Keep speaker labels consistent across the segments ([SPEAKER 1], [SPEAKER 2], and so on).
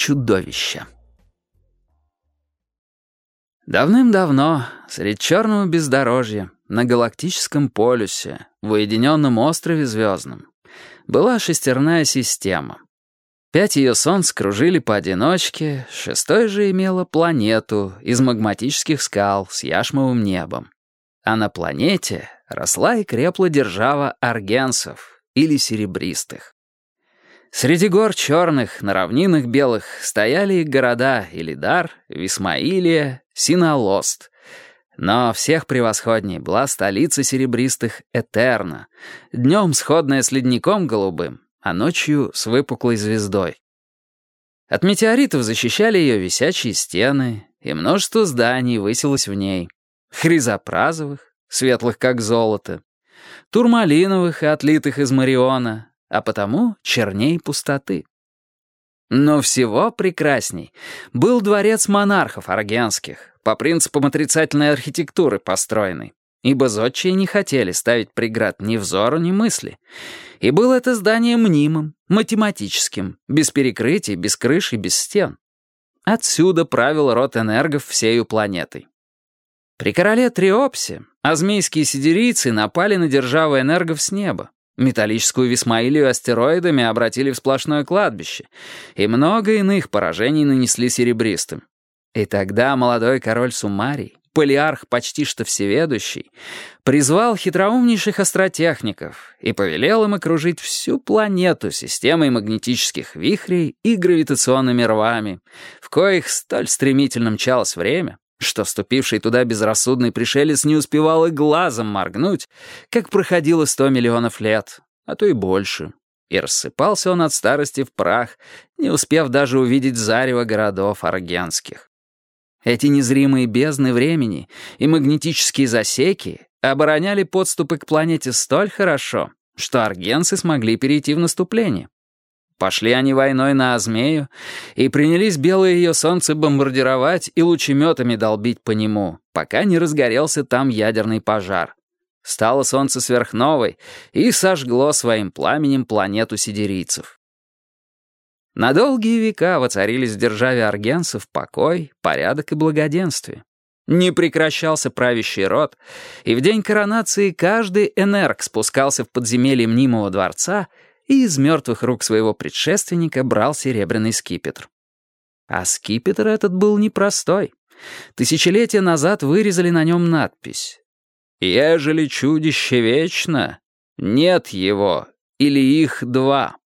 [SPEAKER 1] чудовища. Давным-давно, средь черного бездорожья, на галактическом полюсе, в уединенном острове звездном, была шестерная система. Пять ее солнц кружили поодиночке, шестой же имела планету из магматических скал с яшмовым небом. А на планете росла и крепла держава аргенсов или серебристых. Среди гор черных, на равнинах белых стояли города Илидар, Висмаилия, Синалост. Но всех превосходней была столица серебристых Этерна, днем сходная с ледником голубым, а ночью с выпуклой звездой. От метеоритов защищали ее висячие стены, и множество зданий высилось в ней. Хризопразовых, светлых как золото, турмалиновых отлитых из мариона, а потому черней пустоты. Но всего прекрасней был дворец монархов аргенских, по принципам отрицательной архитектуры построенный, ибо зодчие не хотели ставить преград ни взору, ни мысли. И было это здание мнимым, математическим, без перекрытий, без крыши, без стен. Отсюда правил род энергов всею планетой. При короле Триопсе азмейские сидерийцы напали на державу энергов с неба. Металлическую Висмаилию астероидами обратили в сплошное кладбище, и много иных поражений нанесли серебристым. И тогда молодой король Сумарий, полиарх почти что всеведущий, призвал хитроумнейших астротехников и повелел им окружить всю планету системой магнетических вихрей и гравитационными рвами, в коих столь стремительно мчалось время, что вступивший туда безрассудный пришелец не успевал и глазом моргнуть, как проходило сто миллионов лет, а то и больше. И рассыпался он от старости в прах, не успев даже увидеть зарево городов аргенских. Эти незримые бездны времени и магнетические засеки обороняли подступы к планете столь хорошо, что аргенцы смогли перейти в наступление. Пошли они войной на Азмею и принялись белое ее солнце бомбардировать и лучеметами долбить по нему, пока не разгорелся там ядерный пожар. Стало солнце сверхновой и сожгло своим пламенем планету сидерийцев. На долгие века воцарились в державе аргенцев покой, порядок и благоденствие. Не прекращался правящий род, и в день коронации каждый энерг спускался в подземелье мнимого дворца — и из мертвых рук своего предшественника брал серебряный скипетр. А скипетр этот был непростой. Тысячелетия назад вырезали на нем надпись «Ежели чудище вечно, нет его или их два.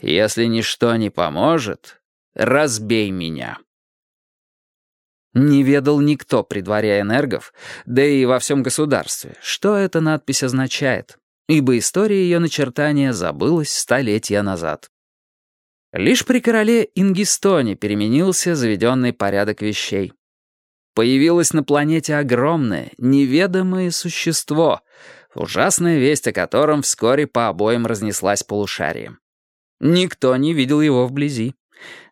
[SPEAKER 1] Если ничто не поможет, разбей меня». Не ведал никто при дворе энергов, да и во всем государстве, что эта надпись означает ибо история ее начертания забылась столетия назад. Лишь при короле Ингистоне переменился заведенный порядок вещей. Появилось на планете огромное, неведомое существо, ужасная весть о котором вскоре по обоим разнеслась полушарием. Никто не видел его вблизи,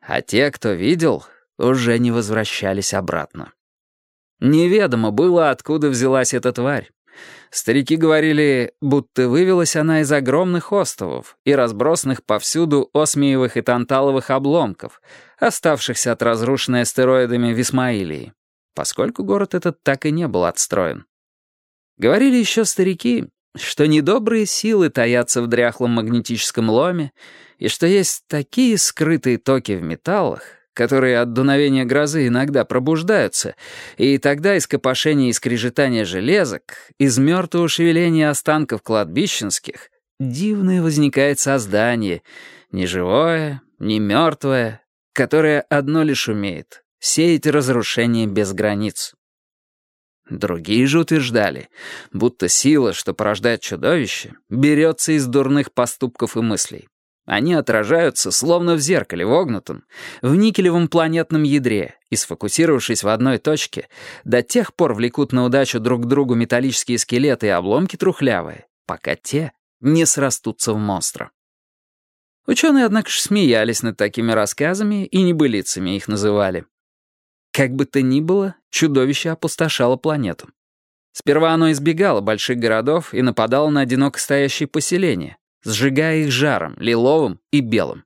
[SPEAKER 1] а те, кто видел, уже не возвращались обратно. Неведомо было, откуда взялась эта тварь. Старики говорили, будто вывелась она из огромных островов и разбросанных повсюду осмиевых и танталовых обломков, оставшихся от разрушенной астероидами Висмаилии, поскольку город этот так и не был отстроен. Говорили еще старики, что недобрые силы таятся в дряхлом магнетическом ломе и что есть такие скрытые токи в металлах, которые от дуновения грозы иногда пробуждаются, и тогда из копошения и скрежетания железок, из мертвого шевеления останков кладбищенских, дивное возникает создание, не живое, не мертвое, которое одно лишь умеет — сеять разрушение без границ. Другие же утверждали, будто сила, что порождает чудовище, берется из дурных поступков и мыслей. Они отражаются, словно в зеркале вогнутом, в никелевом планетном ядре и, сфокусировавшись в одной точке, до тех пор влекут на удачу друг к другу металлические скелеты и обломки трухлявые, пока те не срастутся в монстра. Ученые, однако же, смеялись над такими рассказами и небылицами их называли. Как бы то ни было, чудовище опустошало планету. Сперва оно избегало больших городов и нападало на одиноко стоящие поселения, сжигая их жаром, лиловым и белым.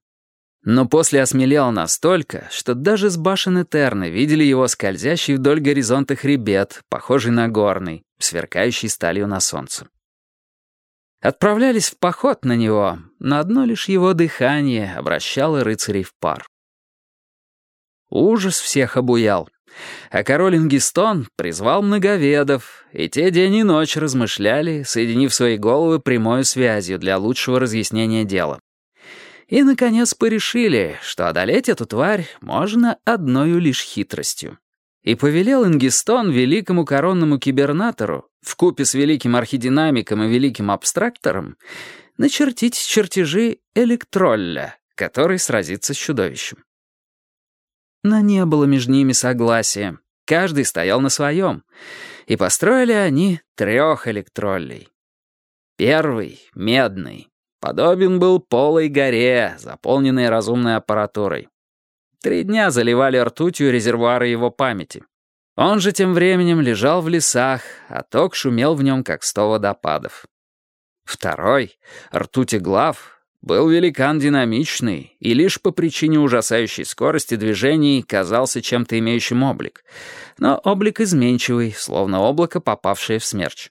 [SPEAKER 1] Но после осмелел настолько, что даже с башен Этерны видели его скользящий вдоль горизонта хребет, похожий на горный, сверкающий сталью на солнце. Отправлялись в поход на него, но одно лишь его дыхание обращало рыцарей в пар. Ужас всех обуял. А король Ингистон призвал многоведов, и те день и ночь размышляли, соединив свои головы прямой связью для лучшего разъяснения дела. И, наконец, порешили, что одолеть эту тварь можно одною лишь хитростью. И повелел Ингистон великому коронному кибернатору, вкупе с великим архидинамиком и великим абстрактором, начертить чертежи электролля, который сразится с чудовищем. Но не было между ними согласия. Каждый стоял на своем. И построили они трех электроллей. Первый, медный, подобен был полой горе, заполненной разумной аппаратурой. Три дня заливали ртутью резервуары его памяти. Он же тем временем лежал в лесах, а ток шумел в нем, как сто водопадов. Второй, ртутеглав, был великан динамичный и лишь по причине ужасающей скорости движений казался чем-то имеющим облик. Но облик изменчивый, словно облако, попавшее в смерч.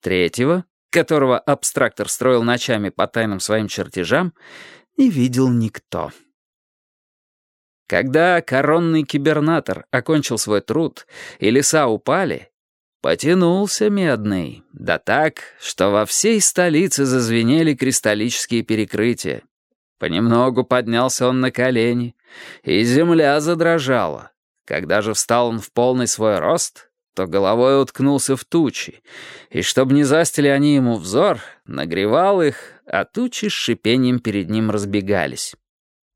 [SPEAKER 1] Третьего, которого абстрактор строил ночами по тайным своим чертежам, не видел никто. Когда коронный кибернатор окончил свой труд и леса упали, Потянулся медный, да так, что во всей столице зазвенели кристаллические перекрытия. Понемногу поднялся он на колени, и земля задрожала. Когда же встал он в полный свой рост, то головой уткнулся в тучи, и, чтобы не застили они ему взор, нагревал их, а тучи с шипением перед ним разбегались.